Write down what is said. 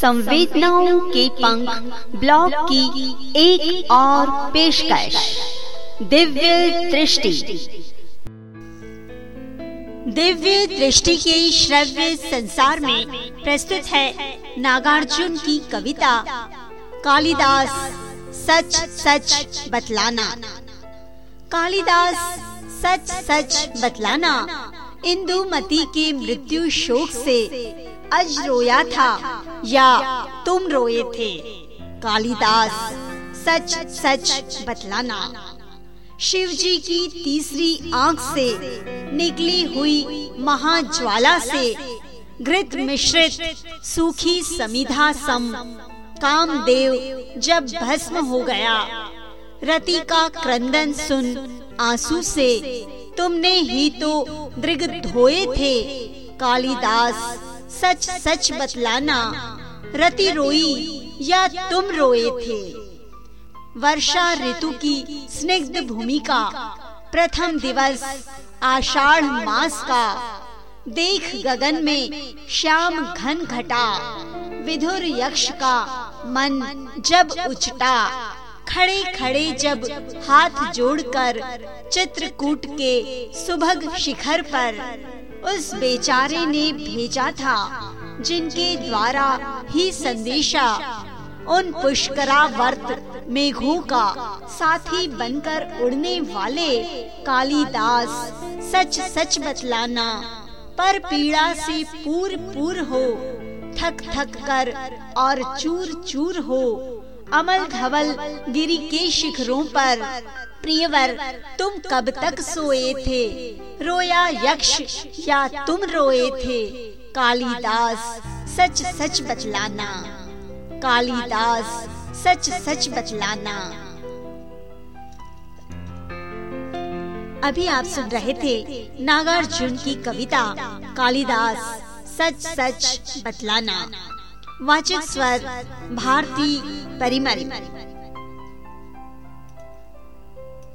संवेदनाओं के पंख ब्लॉग की एक और पेशकश। दिव्य दृष्टि। दिव्य दृष्टि के श्रव्य संसार में प्रस्तुत है नागार्जुन की कविता, कालिदास सच सच बतलाना। कालिदास सच सच बतलाना इंदुमती के मृत्यु शोक से अज रोया था, या तुम रोए थे। कालिदास, सच सच बतलाना। शिव जी की तीसरी आँख से निकली हुई महाज्वाला से घृत मिश्रित सूखी समिधा सम कामदेव जब भस्म हो गया। रति का क्रंदन सुन आँसू से, तुमने ही तो दृग धोए थे। कालिदास, सच सच बतलाना, रति रोई या तुम रोए थे? वर्षा ऋतु की स्निग्ध भूमिका, प्रथम दिवस, आषाढ़ मास का। देख गगन में श्याम घन घटा, विधुर यक्ष का मन जब उचटा खड़े खड़े जब हाथ जोड़कर चित्रकूट के सुभग शिखर पर उस बेचारे ने भेजा था, जिनके द्वारा ही संदेशा, उन पुष्करा वर्त मेघों का साथी बनकर उड़ने वाले कालिदास सच सच बतलाना, पर पीड़ा से पूर पूर हो थक थक कर और चूर चूर हो अमल धवल गिरी के शिखरों पर। प्रियवर, तुम कब तक सोए थे? रोया यक्ष या तुम रोए थे? कालिदास सच सच बचलाना कालिदास सच सच बचलाना अभी आप सुन रहे थे नागार्जुन की कविता, कालिदास सच सच बतलाना। वाचक स्वर, भारती परिमल